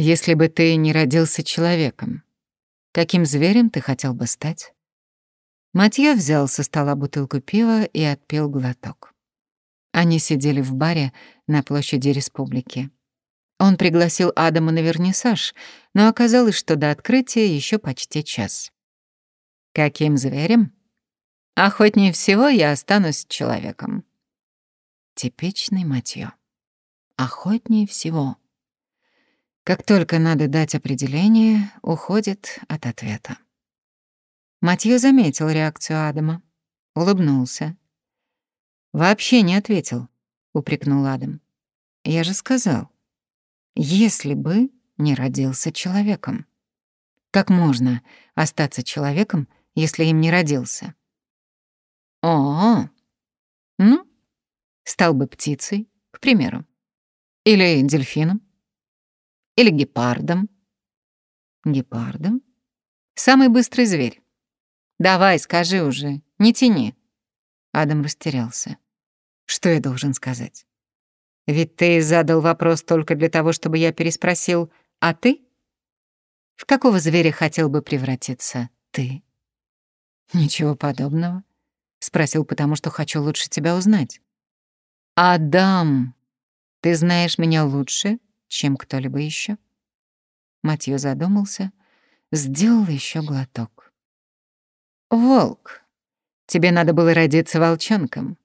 если бы ты не родился человеком, каким зверем ты хотел бы стать? Матье взял со стола бутылку пива и отпил глоток. Они сидели в баре на площади Республики. Он пригласил Адама на вернисаж, но оказалось, что до открытия еще почти час. Каким зверем? Охотнее всего я останусь человеком. Типичный Матьё. Охотнее всего. Как только надо дать определение, уходит от ответа. Матьё заметил реакцию Адама, улыбнулся. «Вообще не ответил», — упрекнул Адам. «Я же сказал, если бы не родился человеком. Как можно остаться человеком, если им не родился?» «О, ну, стал бы птицей, к примеру. Или дельфином. Или гепардом. Гепардом? Самый быстрый зверь. Давай, скажи уже, не тяни. Адам растерялся. Что я должен сказать? Ведь ты задал вопрос только для того, чтобы я переспросил «А ты?» В какого зверя хотел бы превратиться ты? Ничего подобного. Спросил, потому что хочу лучше тебя узнать. Адам, ты знаешь меня лучше, чем кто-либо еще. Матьё задумался, сделал еще глоток. «Волк, тебе надо было родиться волчонком.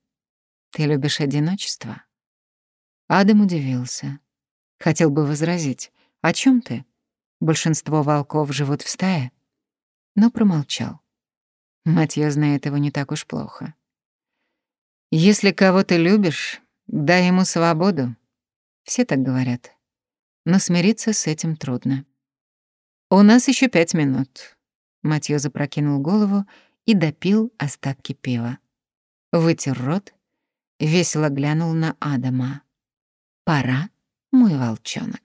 Ты любишь одиночество?» Адам удивился. Хотел бы возразить. «О чем ты? Большинство волков живут в стае?» Но промолчал. Матьё знает его не так уж плохо. «Если кого ты любишь, дай ему свободу». Все так говорят. Но смириться с этим трудно. «У нас еще пять минут. Матьё запрокинул голову и допил остатки пива. Вытер рот, весело глянул на Адама. «Пора, мой волчонок».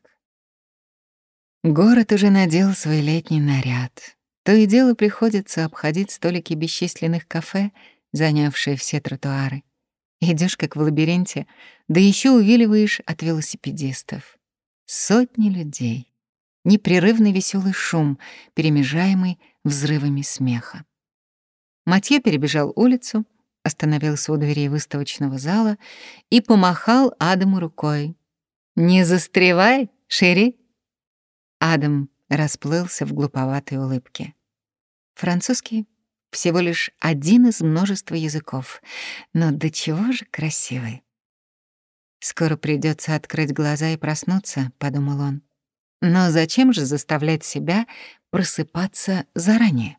Город уже надел свой летний наряд. То и дело приходится обходить столики бесчисленных кафе, занявшие все тротуары. Идешь как в лабиринте, да еще увиливаешь от велосипедистов. Сотни людей. Непрерывный веселый шум, перемежаемый взрывами смеха. Матье перебежал улицу, остановился у дверей выставочного зала и помахал Адаму рукой. «Не застревай, Шири!» Адам расплылся в глуповатой улыбке. Французский — всего лишь один из множества языков, но до чего же красивый. «Скоро придется открыть глаза и проснуться», — подумал он. «Но зачем же заставлять себя просыпаться заранее.